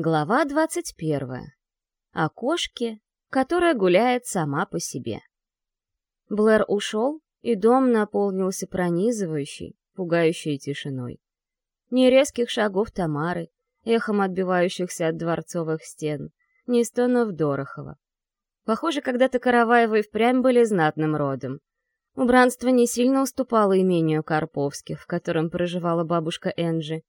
Глава двадцать первая. О кошке, которая гуляет сама по себе. Блэр ушел, и дом наполнился пронизывающей, пугающей тишиной. Ни резких шагов Тамары, эхом отбивающихся от дворцовых стен, ни стонов Дорохова. Похоже, когда-то Караваевы впрямь были знатным родом. Убранство не сильно уступало имению Карповских, в котором проживала бабушка Энджи.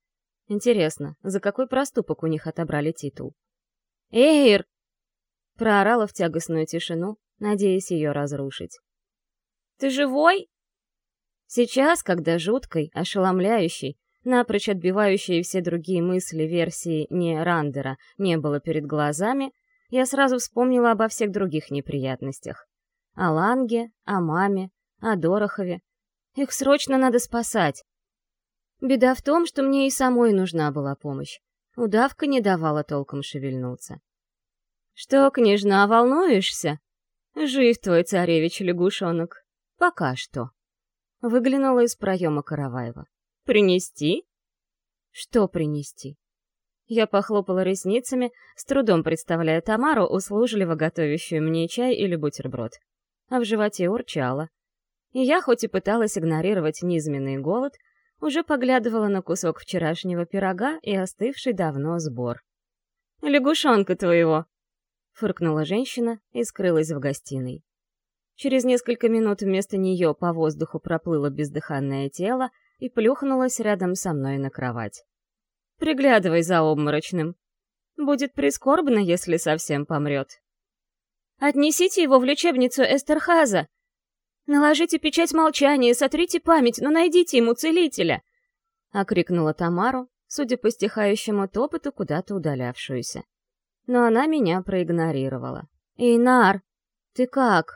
Интересно, за какой проступок у них отобрали титул? «Эйр!» — проорала в тягостную тишину, надеясь ее разрушить. «Ты живой?» Сейчас, когда жуткой, ошеломляющей, напрочь отбивающей все другие мысли версии не Рандера не было перед глазами, я сразу вспомнила обо всех других неприятностях. О Ланге, о маме, о Дорохове. Их срочно надо спасать. Беда в том, что мне и самой нужна была помощь. Удавка не давала толком шевельнуться. «Что, княжна, волнуешься?» «Жив твой царевич-лягушонок. Пока что». Выглянула из проема Караваева. «Принести?» «Что принести?» Я похлопала ресницами, с трудом представляя Тамару, услужливо готовящую мне чай или бутерброд. А в животе урчало. И я, хоть и пыталась игнорировать низменный голод, уже поглядывала на кусок вчерашнего пирога и остывший давно сбор. «Лягушонка твоего!» — фыркнула женщина и скрылась в гостиной. Через несколько минут вместо нее по воздуху проплыло бездыханное тело и плюхнулось рядом со мной на кровать. Приглядывай за обморочным. Будет прискорбно, если совсем помрет. Отнесите его в лечебницу Эстерхаза. Наложите печать молчания, сотрите память, но найдите ему целителя. Окрикнула Тамару, судя по стихающему топоту, куда-то удалявшуюся. Но она меня проигнорировала. «Эйнар, ты как?»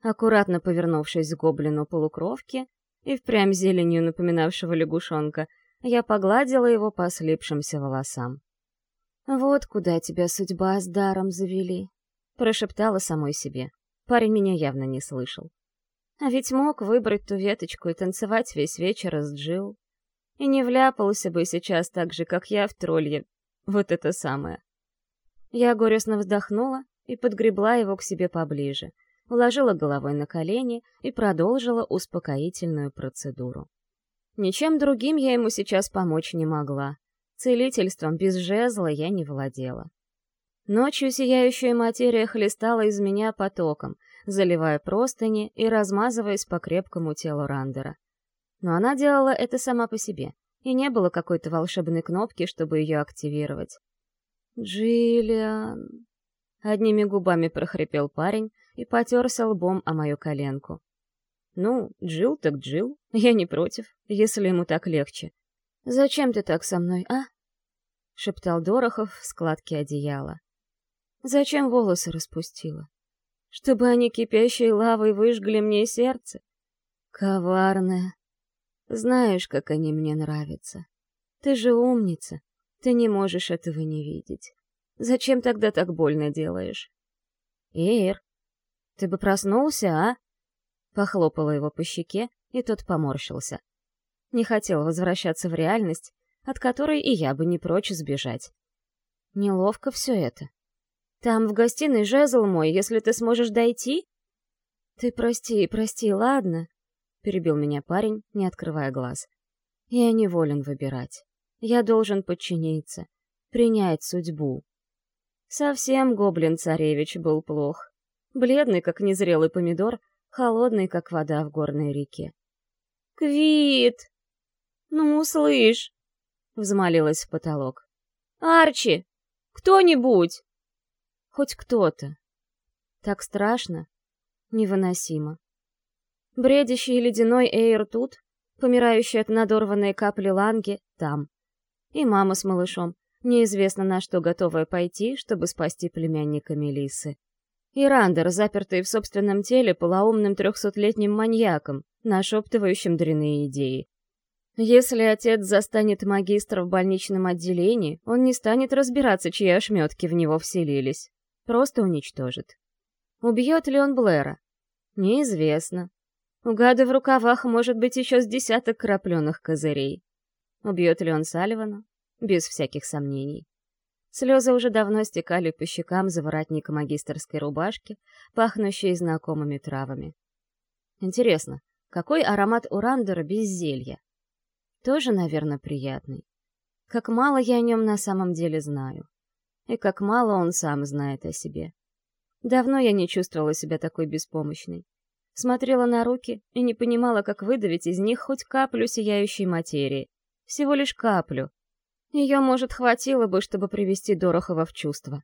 Аккуратно повернувшись к гоблину полукровки и впрямь зеленью напоминавшего лягушонка, я погладила его по слипшимся волосам. «Вот куда тебя судьба с даром завели», — прошептала самой себе. Парень меня явно не слышал. А ведь мог выбрать ту веточку и танцевать весь вечер с Джил. И не вляпался бы сейчас так же, как я в тролле. Вот это самое. Я горестно вздохнула и подгребла его к себе поближе, уложила головой на колени и продолжила успокоительную процедуру. Ничем другим я ему сейчас помочь не могла. Целительством без жезла я не владела. Ночью сияющая материя хлестала из меня потоком, заливая простыни и размазываясь по крепкому телу Рандера. Но она делала это сама по себе, и не было какой-то волшебной кнопки, чтобы ее активировать. «Джиллиан...» Одними губами прохрипел парень и потерся лбом о мою коленку. Ну, Джил так Джил, я не против, если ему так легче. «Зачем ты так со мной, а?» — шептал Дорохов в складке одеяла. «Зачем волосы распустила? Чтобы они кипящей лавой выжгли мне сердце? Коварная. Знаешь, как они мне нравятся. Ты же умница, ты не можешь этого не видеть. Зачем тогда так больно делаешь?» «Эйр, ты бы проснулся, а?» Похлопала его по щеке, и тот поморщился. Не хотел возвращаться в реальность, от которой и я бы не прочь сбежать. Неловко все это. Там в гостиной жезл мой, если ты сможешь дойти? Ты прости, прости, ладно? Перебил меня парень, не открывая глаз. Я не волен выбирать. Я должен подчиниться, принять судьбу. Совсем гоблин-царевич был плох. Бледный, как незрелый помидор, холодный, как вода в горной реке. «Квит! Ну, слышь!» — взмолилась в потолок. «Арчи! Кто-нибудь!» Хоть кто-то. Так страшно, невыносимо. Бредящий ледяной эйр тут, помирающий от надорванной капли ланги, там. И мама с малышом, неизвестно на что готовая пойти, чтобы спасти племянника Мелисы. И Рандер, запертый в собственном теле полоумным трехсотлетним маньяком, нашептывающим дряные идеи. Если отец застанет магистра в больничном отделении, он не станет разбираться, чьи ошметки в него вселились. Просто уничтожит. Убьет ли он Блэра? Неизвестно. У гада в рукавах может быть еще с десяток крапленых козырей. Убьет ли он Салливана? Без всяких сомнений. Слезы уже давно стекали по щекам за воротника магистерской рубашки, пахнущей знакомыми травами. Интересно, какой аромат у Рандера без зелья? Тоже, наверное, приятный. Как мало я о нем на самом деле знаю. И как мало он сам знает о себе. Давно я не чувствовала себя такой беспомощной. Смотрела на руки и не понимала, как выдавить из них хоть каплю сияющей материи. Всего лишь каплю. Ее, может, хватило бы, чтобы привести Дорохова в чувство.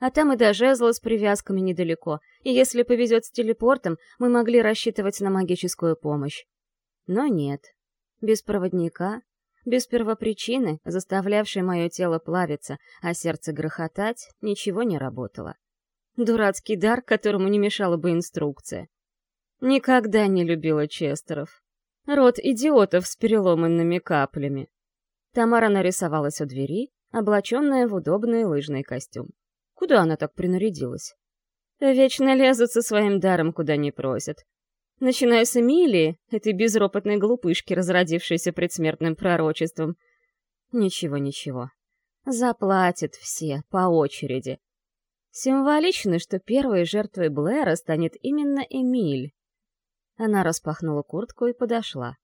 А там и до жезла с привязками недалеко, и если повезет с телепортом, мы могли рассчитывать на магическую помощь. Но нет. Без проводника, без первопричины, заставлявшей мое тело плавиться, а сердце грохотать, ничего не работало. Дурацкий дар, которому не мешала бы инструкция. Никогда не любила Честеров. Род идиотов с переломанными каплями. Тамара нарисовалась у двери, облаченная в удобный лыжный костюм. Куда она так принарядилась? Вечно лезут со своим даром, куда не просят. Начиная с Эмилии, этой безропотной глупышки, разродившейся предсмертным пророчеством. Ничего, ничего. Заплатят все, по очереди. Символично, что первой жертвой Блэра станет именно Эмиль. Она распахнула куртку и подошла.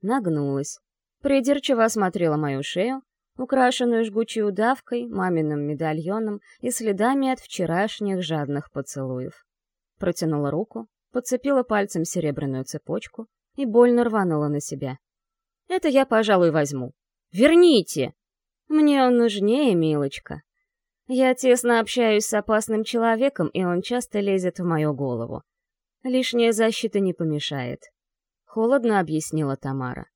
Нагнулась. Придирчиво осмотрела мою шею, украшенную жгучей удавкой, маминым медальоном и следами от вчерашних жадных поцелуев. Протянула руку, подцепила пальцем серебряную цепочку и больно рванула на себя. «Это я, пожалуй, возьму. Верните! Мне он нужнее, милочка. Я тесно общаюсь с опасным человеком, и он часто лезет в мою голову. Лишняя защита не помешает. Холодно объяснила Тамара.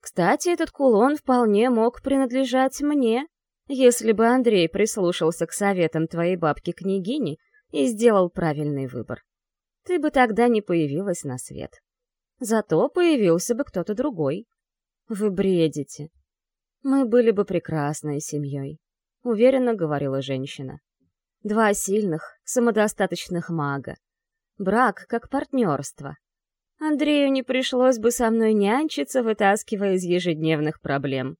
Кстати, этот кулон вполне мог принадлежать мне, если бы Андрей прислушался к советам твоей бабки-княгини и сделал правильный выбор. Ты бы тогда не появилась на свет. Зато появился бы кто-то другой. Вы бредите. Мы были бы прекрасной семьей, — уверенно говорила женщина. Два сильных, самодостаточных мага, брак как партнерство. Андрею не пришлось бы со мной нянчиться, вытаскивая из ежедневных проблем.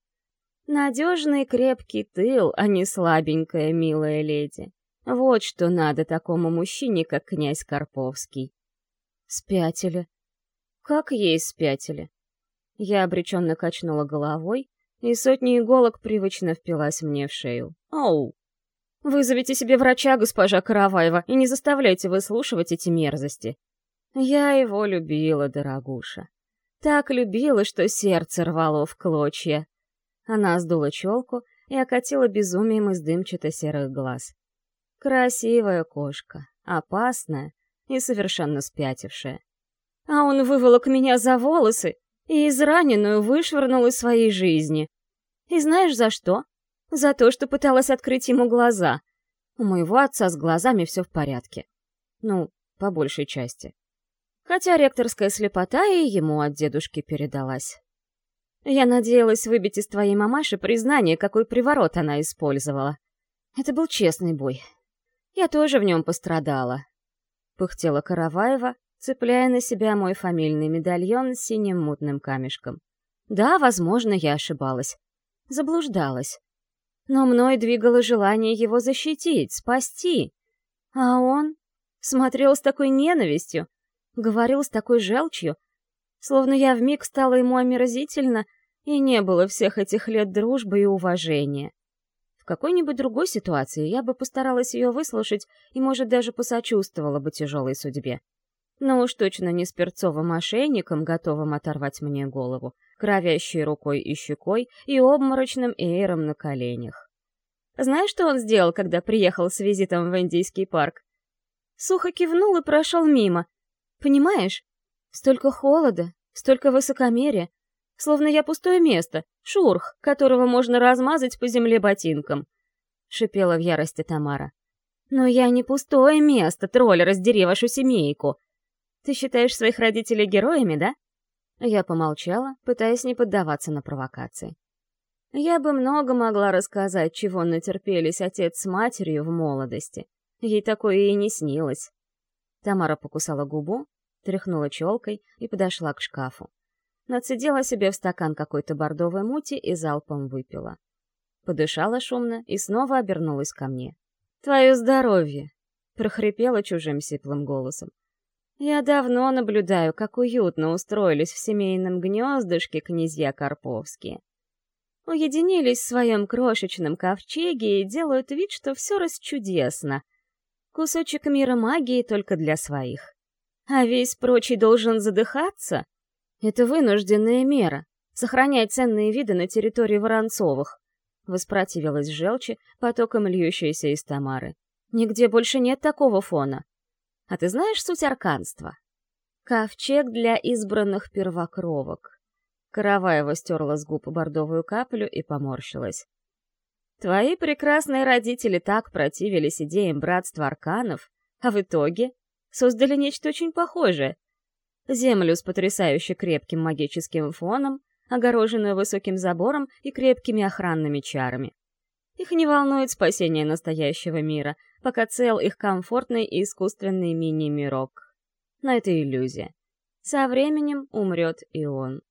Надежный крепкий тыл, а не слабенькая милая леди. Вот что надо такому мужчине, как князь Карповский. Спятили. Как есть спятили. Я обреченно качнула головой, и сотни иголок привычно впилась мне в шею. Оу! Вызовите себе врача, госпожа Караваева, и не заставляйте выслушивать эти мерзости. Я его любила, дорогуша. Так любила, что сердце рвало в клочья. Она сдула челку и окатила безумием из дымчато-серых глаз. Красивая кошка, опасная и совершенно спятившая. А он выволок меня за волосы и израненную вышвырнул из своей жизни. И знаешь за что? За то, что пыталась открыть ему глаза. У моего отца с глазами все в порядке. Ну, по большей части. Хотя ректорская слепота и ему от дедушки передалась. Я надеялась выбить из твоей мамаши признание, какой приворот она использовала. Это был честный бой. Я тоже в нем пострадала. Пыхтела Караваева, цепляя на себя мой фамильный медальон с синим мутным камешком. Да, возможно, я ошибалась. Заблуждалась но мной двигало желание его защитить, спасти. А он смотрел с такой ненавистью, говорил с такой желчью, словно я вмиг стала ему омерзительно, и не было всех этих лет дружбы и уважения. В какой-нибудь другой ситуации я бы постаралась ее выслушать и, может, даже посочувствовала бы тяжелой судьбе. Но уж точно не с перцовым мошенником, готовым оторвать мне голову, кровящей рукой и щекой и обморочным эйром на коленях. Знаешь, что он сделал, когда приехал с визитом в Индийский парк? Сухо кивнул и прошел мимо. Понимаешь? Столько холода, столько высокомерия. Словно я пустое место, шурх, которого можно размазать по земле ботинком. Шипела в ярости Тамара. Но я не пустое место, тролль, раздери вашу семейку. Ты считаешь своих родителей героями, да? Я помолчала, пытаясь не поддаваться на провокации. Я бы много могла рассказать, чего натерпелись отец с матерью в молодости. Ей такое и не снилось. Тамара покусала губу, тряхнула челкой и подошла к шкафу. Нацедила себе в стакан какой-то бордовой мути и залпом выпила. подышала шумно и снова обернулась ко мне. «Твое здоровье!» — прохрипела чужим сиплым голосом. «Я давно наблюдаю, как уютно устроились в семейном гнездышке князья Карповские. Уединились в своем крошечном ковчеге и делают вид, что все расчудесно. Кусочек мира магии только для своих. А весь прочий должен задыхаться? Это вынужденная мера — сохранять ценные виды на территории Воронцовых. Воспротивилась желчи, потоком льющейся из Тамары. Нигде больше нет такого фона. А ты знаешь суть арканства? Ковчег для избранных первокровок. Караваева стерла с губ бордовую каплю и поморщилась. Твои прекрасные родители так противились идеям братства арканов, а в итоге создали нечто очень похожее. Землю с потрясающе крепким магическим фоном, огороженную высоким забором и крепкими охранными чарами. Их не волнует спасение настоящего мира, пока цел их комфортный и искусственный мини-мирок. Но это иллюзия. Со временем умрет и он.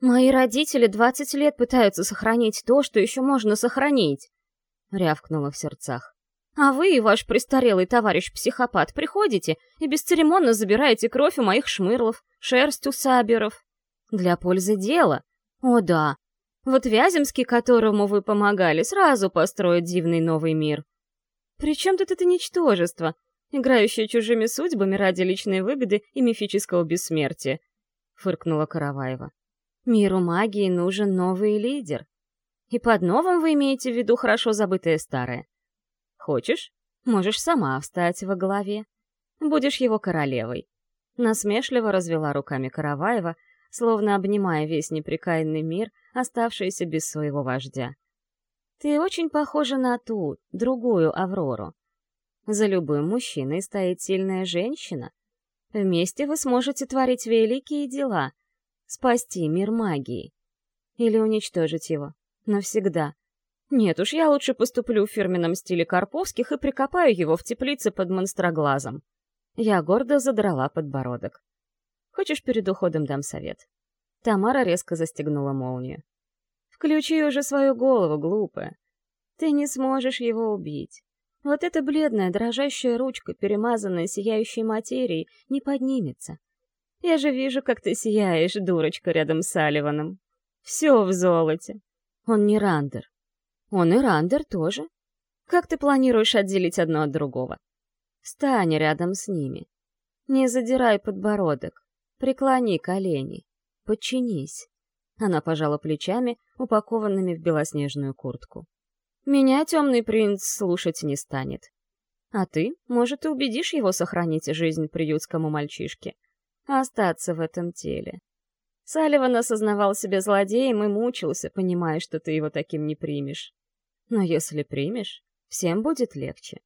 «Мои родители двадцать лет пытаются сохранить то, что еще можно сохранить!» — рявкнула в сердцах. «А вы и ваш престарелый товарищ-психопат приходите и бесцеремонно забираете кровь у моих шмырлов, шерсть у саберов. Для пользы дела. О да, вот Вяземский, которому вы помогали, сразу построит дивный новый мир. При чем тут это ничтожество, играющее чужими судьбами ради личной выгоды и мифического бессмертия? Фыркнула Караваева. Миру магии нужен новый лидер. И под новым вы имеете в виду хорошо забытое старое. Хочешь, можешь сама встать во главе. Будешь его королевой. Насмешливо развела руками Караваева, словно обнимая весь непрекаянный мир, оставшийся без своего вождя. «Ты очень похожа на ту, другую Аврору. За любым мужчиной стоит сильная женщина. Вместе вы сможете творить великие дела, спасти мир магии. Или уничтожить его. Навсегда. Нет уж, я лучше поступлю в фирменном стиле Карповских и прикопаю его в теплице под монстроглазом. Я гордо задрала подбородок. Хочешь, перед уходом дам совет?» Тамара резко застегнула молнию. «Включи уже свою голову, глупая. Ты не сможешь его убить. Вот эта бледная, дрожащая ручка, перемазанная сияющей материей, не поднимется. Я же вижу, как ты сияешь, дурочка, рядом с Салливаном. Все в золоте. Он не Рандер. Он и Рандер тоже. Как ты планируешь отделить одно от другого? Стань рядом с ними. Не задирай подбородок. Преклони колени. Подчинись. Она пожала плечами, упакованными в белоснежную куртку. Меня темный принц слушать не станет. А ты, может, и убедишь его сохранить жизнь приютскому мальчишке. Остаться в этом теле. Салливан осознавал себя злодеем и мучился, понимая, что ты его таким не примешь. Но если примешь, всем будет легче.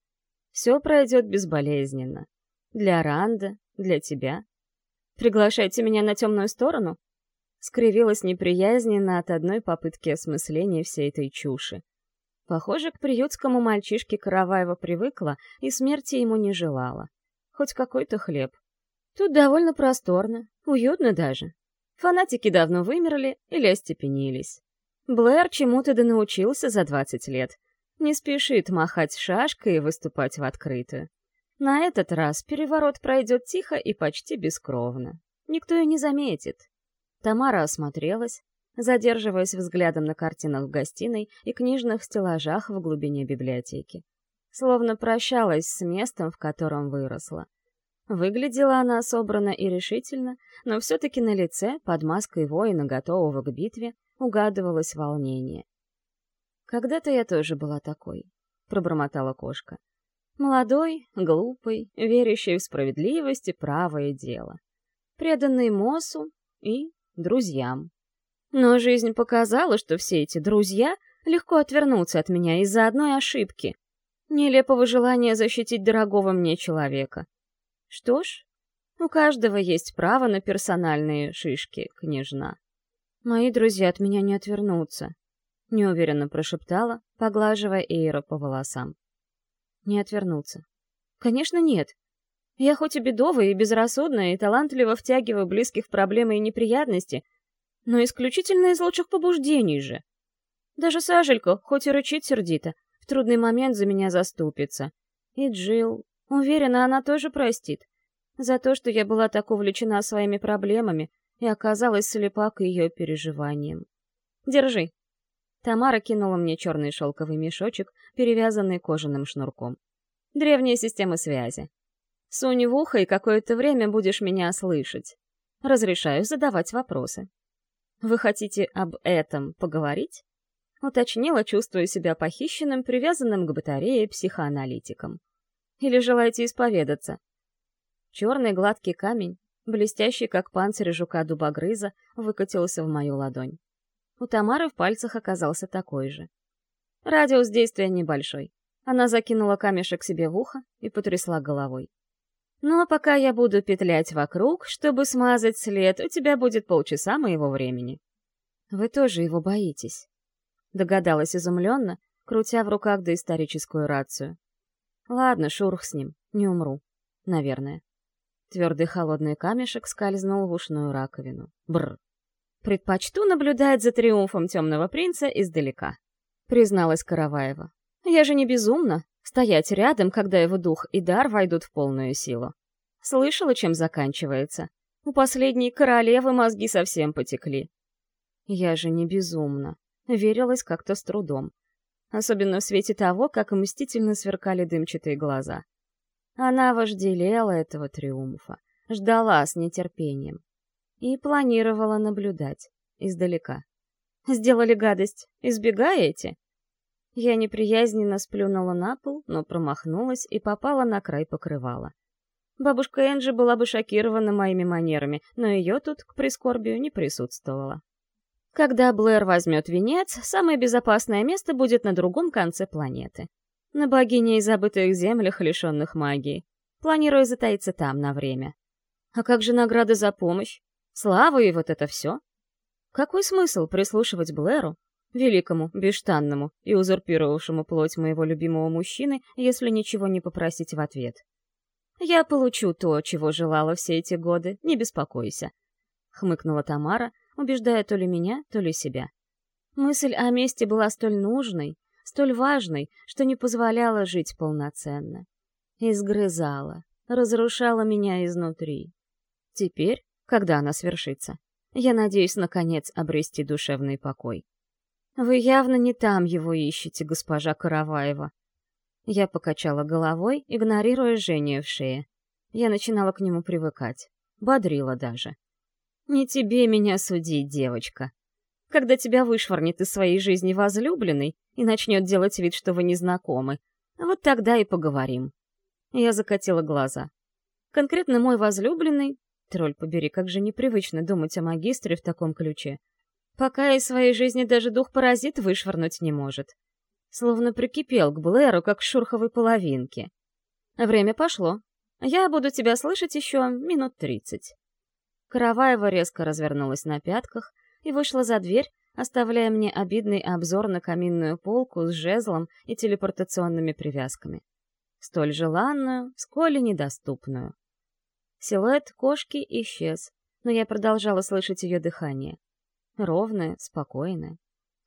Все пройдет безболезненно. Для Ранда, для тебя, Приглашайте меня на темную сторону?» Скривилась неприязненно от одной попытки осмысления всей этой чуши. Похоже, к приютскому мальчишке Караваева привыкла и смерти ему не желала. Хоть какой-то хлеб. Тут довольно просторно, уютно даже. Фанатики давно вымерли или остепенились. Блэр чему-то да научился за 20 лет. Не спешит махать шашкой и выступать в открытую. На этот раз переворот пройдет тихо и почти бескровно. Никто и не заметит. Тамара осмотрелась, задерживаясь взглядом на картинах в гостиной и книжных стеллажах в глубине библиотеки. Словно прощалась с местом, в котором выросла. Выглядела она собрано и решительно, но все-таки на лице, под маской воина, готового к битве, угадывалось волнение. «Когда-то я тоже была такой», — пробормотала кошка. Молодой, глупый, верящий в справедливость и правое дело. Преданный Мосу и друзьям. Но жизнь показала, что все эти друзья легко отвернутся от меня из-за одной ошибки. Нелепого желания защитить дорогого мне человека. Что ж, у каждого есть право на персональные шишки, княжна. Мои друзья от меня не отвернутся, — неуверенно прошептала, поглаживая Эйра по волосам не отвернуться. Конечно, нет. Я хоть и бедовая, и безрассудная, и талантливо втягиваю близких в проблемы и неприятности, но исключительно из лучших побуждений же. Даже Сажелька, хоть и рычит сердито, в трудный момент за меня заступится. И Джилл, уверена, она тоже простит. За то, что я была так увлечена своими проблемами и оказалась слепа к ее переживаниям. Держи. Тамара кинула мне черный шелковый мешочек, перевязанный кожаным шнурком. Древняя система связи. Сунь в ухо, и какое-то время будешь меня слышать. Разрешаю задавать вопросы. Вы хотите об этом поговорить? Уточнила, чувствуя себя похищенным, привязанным к батарее психоаналитиком. Или желаете исповедаться? Черный гладкий камень, блестящий, как панцирь жука-дубогрыза, выкатился в мою ладонь. У Тамары в пальцах оказался такой же. Радиус действия небольшой. Она закинула камешек себе в ухо и потрясла головой. «Ну а пока я буду петлять вокруг, чтобы смазать след, у тебя будет полчаса моего времени». «Вы тоже его боитесь?» Догадалась изумленно, крутя в руках доисторическую рацию. «Ладно, шурх с ним, не умру. Наверное». Твердый холодный камешек скользнул в ушную раковину. Бр. «Предпочту наблюдать за триумфом темного принца издалека», — призналась Караваева. «Я же не безумна, стоять рядом, когда его дух и дар войдут в полную силу. Слышала, чем заканчивается? У последней королевы мозги совсем потекли». «Я же не безумна», — верилась как-то с трудом. Особенно в свете того, как мстительно сверкали дымчатые глаза. Она вожделела этого триумфа, ждала с нетерпением и планировала наблюдать издалека. «Сделали гадость, избегаете?» Я неприязненно сплюнула на пол, но промахнулась и попала на край покрывала. Бабушка Энджи была бы шокирована моими манерами, но ее тут, к прискорбию, не присутствовало. Когда Блэр возьмет венец, самое безопасное место будет на другом конце планеты на богине и забытых землях, лишенных магии. Планирую затаиться там на время. А как же награда за помощь? Слава и вот это все? Какой смысл прислушивать Блэру, великому, бесштанному и узурпировавшему плоть моего любимого мужчины, если ничего не попросить в ответ? Я получу то, чего желала все эти годы, не беспокойся. Хмыкнула Тамара, убеждая то ли меня, то ли себя. Мысль о мести была столь нужной, столь важной, что не позволяла жить полноценно. Изгрызала, разрушала меня изнутри. Теперь, когда она свершится, я надеюсь, наконец, обрести душевный покой. Вы явно не там его ищете, госпожа Караваева. Я покачала головой, игнорируя жжение в шее. Я начинала к нему привыкать. Бодрила даже. «Не тебе меня судить, девочка. Когда тебя вышвырнет из своей жизни возлюбленный, и начнет делать вид, что вы не знакомы. Вот тогда и поговорим. Я закатила глаза. Конкретно мой возлюбленный, тролль побери, как же непривычно думать о магистре в таком ключе, пока из своей жизни даже дух-паразит вышвырнуть не может. Словно прикипел к Блэру, как к шурховой половинке. Время пошло. Я буду тебя слышать еще минут тридцать. Караваева резко развернулась на пятках и вышла за дверь, оставляя мне обидный обзор на каминную полку с жезлом и телепортационными привязками. Столь желанную, сколь и недоступную. Силуэт кошки исчез, но я продолжала слышать ее дыхание. Ровное, спокойное.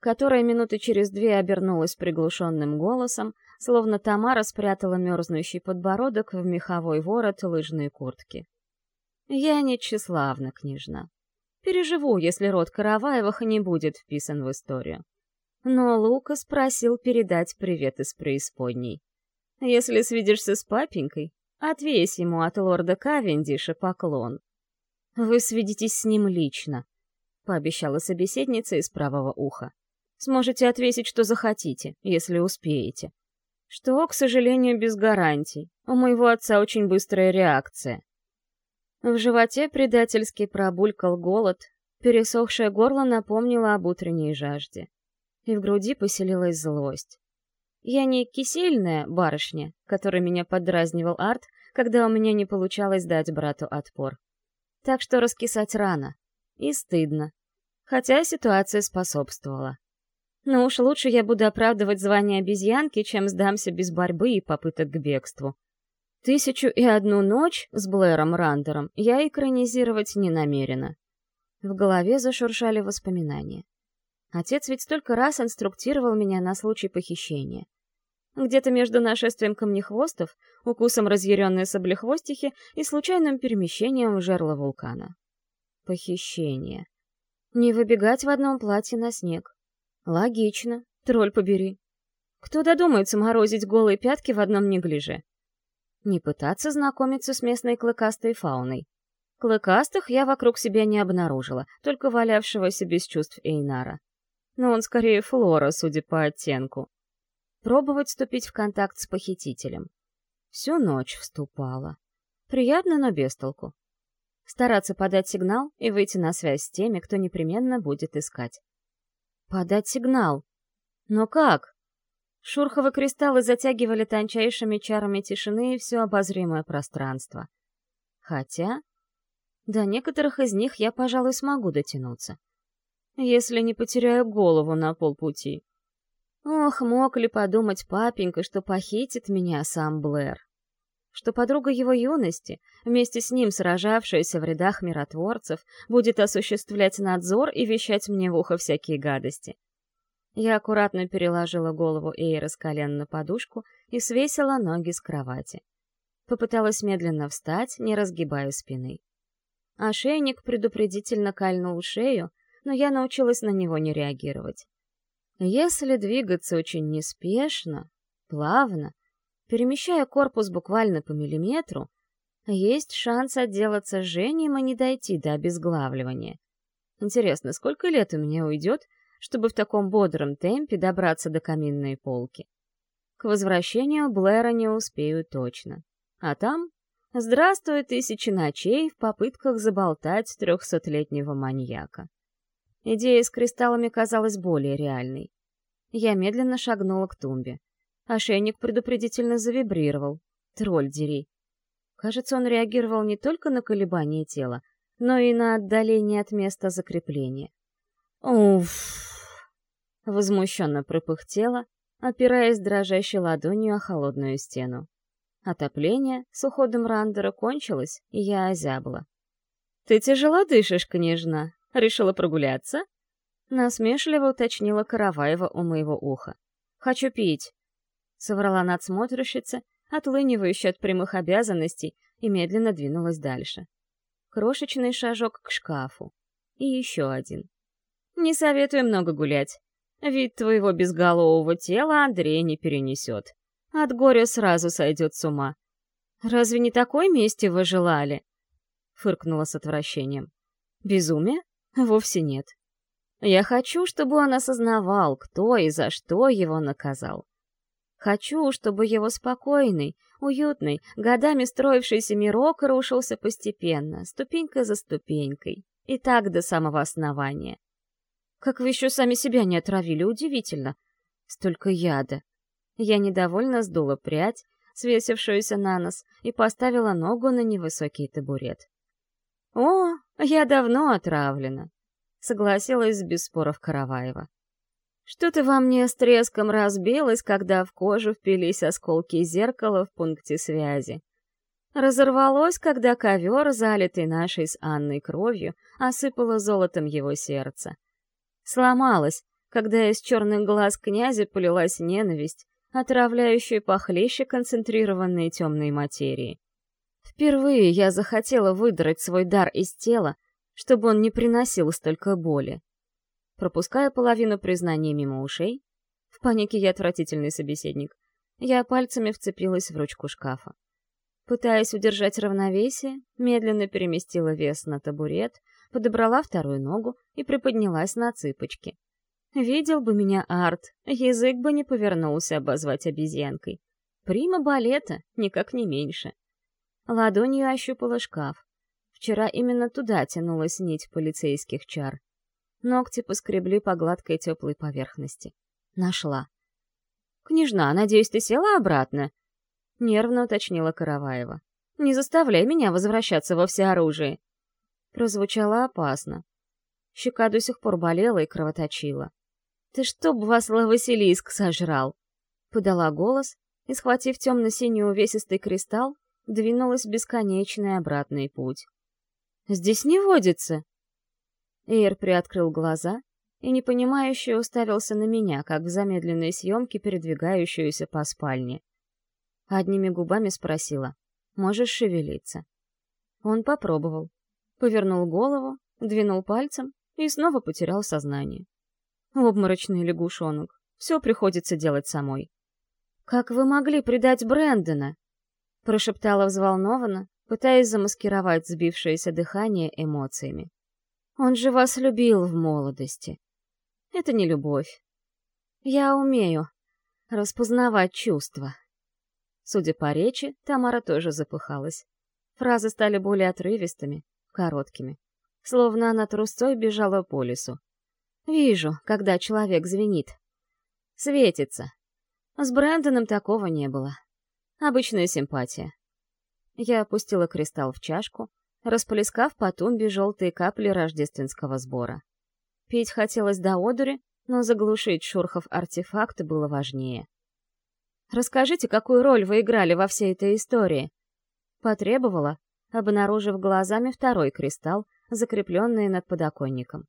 Которое минуты через две обернулось приглушенным голосом, словно Тамара спрятала мерзнущий подбородок в меховой ворот лыжной куртки. «Я не тщеславна, княжна. Переживу, если род Караваевых не будет вписан в историю. Но Лукас просил передать привет из преисподней. Если свидишься с папенькой, отвесь ему от лорда Кавендиша поклон. Вы свидитесь с ним лично, — пообещала собеседница из правого уха. Сможете отвесить, что захотите, если успеете. Что, к сожалению, без гарантий. У моего отца очень быстрая реакция. В животе предательски пробулькал голод, пересохшее горло напомнило об утренней жажде. И в груди поселилась злость. Я не кисельная барышня, которой меня подразнивал Арт, когда у меня не получалось дать брату отпор. Так что раскисать рано. И стыдно. Хотя ситуация способствовала. Но уж лучше я буду оправдывать звание обезьянки, чем сдамся без борьбы и попыток к бегству. «Тысячу и одну ночь» с Блэром Рандером я экранизировать не намерена. В голове зашуршали воспоминания. Отец ведь столько раз инструктировал меня на случай похищения. Где-то между нашествием камнехвостов, укусом разъяренной саблехвостихи и случайным перемещением в жерло вулкана. Похищение. Не выбегать в одном платье на снег. Логично, тролль побери. Кто додумается морозить голые пятки в одном неглиже? Не пытаться знакомиться с местной клыкастой фауной. Клыкастых я вокруг себя не обнаружила, только валявшегося без чувств Эйнара. Но он скорее флора, судя по оттенку. Пробовать вступить в контакт с похитителем. Всю ночь вступала. Приятно, но без толку. Стараться подать сигнал и выйти на связь с теми, кто непременно будет искать. Подать сигнал? Но как? Шурховы кристаллы затягивали тончайшими чарами тишины все обозримое пространство. Хотя... До некоторых из них я, пожалуй, смогу дотянуться. Если не потеряю голову на полпути. Ох, мог ли подумать папенька, что похитит меня сам Блэр? Что подруга его юности, вместе с ним сражавшаяся в рядах миротворцев, будет осуществлять надзор и вещать мне в ухо всякие гадости. Я аккуратно переложила голову Эйра с колен на подушку и свесила ноги с кровати. Попыталась медленно встать, не разгибая спины. Ошейник предупредительно кальнул шею, но я научилась на него не реагировать. Если двигаться очень неспешно, плавно, перемещая корпус буквально по миллиметру, есть шанс отделаться жжением и не дойти до обезглавливания. Интересно, сколько лет у меня уйдет, чтобы в таком бодром темпе добраться до каминной полки. К возвращению Блэра не успею точно. А там — здравствуй тысячи ночей в попытках заболтать трехсотлетнего маньяка. Идея с кристаллами казалась более реальной. Я медленно шагнула к тумбе. Ошейник предупредительно завибрировал. Тролль дери. Кажется, он реагировал не только на колебания тела, но и на отдаление от места закрепления. Уф! Возмущенно пропыхтела, опираясь дрожащей ладонью о холодную стену. Отопление с уходом Рандера кончилось, и я озябла. «Ты тяжело дышишь, княжна? Решила прогуляться?» Насмешливо уточнила Караваева у моего уха. «Хочу пить», — соврала надсмотрщица, отлынивающая от прямых обязанностей, и медленно двинулась дальше. Крошечный шажок к шкафу. И еще один. «Не советую много гулять. Вид твоего безголового тела Андрей не перенесет. От горя сразу сойдет с ума. Разве не такой мести вы желали?» Фыркнула с отвращением. «Безумие? Вовсе нет. Я хочу, чтобы он осознавал, кто и за что его наказал. Хочу, чтобы его спокойный, уютный, годами строившийся мирок рушился постепенно, ступенька за ступенькой, и так до самого основания. Как вы еще сами себя не отравили, удивительно. Столько яда. Я недовольно сдула прядь, свесившуюся на нос, и поставила ногу на невысокий табурет. «О, я давно отравлена», — согласилась без споров Караваева. «Что-то во мне с треском разбилось, когда в кожу впились осколки зеркала в пункте связи. Разорвалось, когда ковер, залитый нашей с Анной кровью, осыпало золотом его сердце сломалась, когда из черных глаз князя полилась ненависть, отравляющая похлеще концентрированной темной материи. Впервые я захотела выдрать свой дар из тела, чтобы он не приносил столько боли. Пропуская половину признания мимо ушей, в панике я отвратительный собеседник, я пальцами вцепилась в ручку шкафа. Пытаясь удержать равновесие, медленно переместила вес на табурет, подобрала вторую ногу и приподнялась на цыпочки. Видел бы меня Арт, язык бы не повернулся обозвать обезьянкой. Прима балета, никак не меньше. Ладонью ощупала шкаф. Вчера именно туда тянулась нить полицейских чар. Ногти поскребли по гладкой теплой поверхности. Нашла. «Княжна, надеюсь, ты села обратно?» — нервно уточнила Караваева. «Не заставляй меня возвращаться во всеоружие прозвучало опасно. Щека до сих пор болела и кровоточила. «Ты чтоб вас Василиск сожрал!» Подала голос и, схватив темно-синий увесистый кристалл, двинулась бесконечный обратный путь. «Здесь не водится!» Эйр приоткрыл глаза, и непонимающе уставился на меня, как в замедленной съемке, передвигающуюся по спальне. Одними губами спросила, «Можешь шевелиться?» Он попробовал. Повернул голову, двинул пальцем и снова потерял сознание. Обморочный лягушонок. Все приходится делать самой. «Как вы могли предать Брэндона?» Прошептала взволнованно, пытаясь замаскировать сбившееся дыхание эмоциями. «Он же вас любил в молодости. Это не любовь. Я умею распознавать чувства». Судя по речи, Тамара тоже запыхалась. Фразы стали более отрывистыми, короткими. Словно она трусцой бежала по лесу. Вижу, когда человек звенит. Светится. С Брэндоном такого не было. Обычная симпатия. Я опустила кристалл в чашку, расплескав по тумбе желтые капли рождественского сбора. Пить хотелось до одури, но заглушить шурхов артефакт было важнее. «Расскажите, какую роль вы играли во всей этой истории?» Потребовала, обнаружив глазами второй кристалл, закрепленный над подоконником.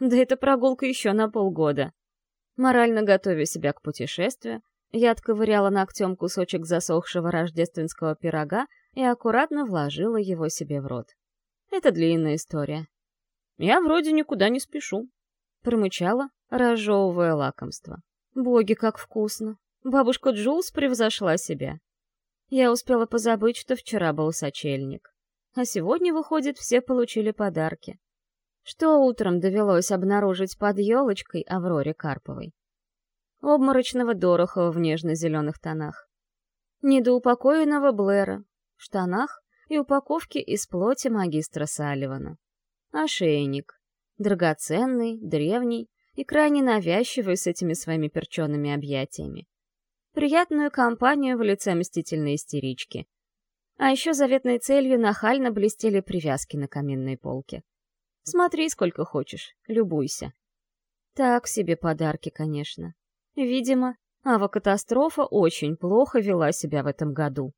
Да это прогулка еще на полгода. Морально готовя себя к путешествию, я отковыряла ногтем кусочек засохшего рождественского пирога и аккуратно вложила его себе в рот. Это длинная история. Я вроде никуда не спешу. Промычала, разжевывая лакомство. Боги, как вкусно. Бабушка Джулс превзошла себя. Я успела позабыть, что вчера был сочельник. А сегодня, выходит, все получили подарки что утром довелось обнаружить под елочкой Авроре Карповой. Обморочного Дорохова в нежно-зеленых тонах. Недоупокоенного Блэра в штанах и упаковки из плоти магистра Салливана. Ошейник. Драгоценный, древний и крайне навязчивый с этими своими перчеными объятиями. Приятную компанию в лице мстительной истерички. А еще заветной целью нахально блестели привязки на каминной полке. Смотри сколько хочешь, любуйся. Так себе подарки, конечно. Видимо, авокатастрофа очень плохо вела себя в этом году.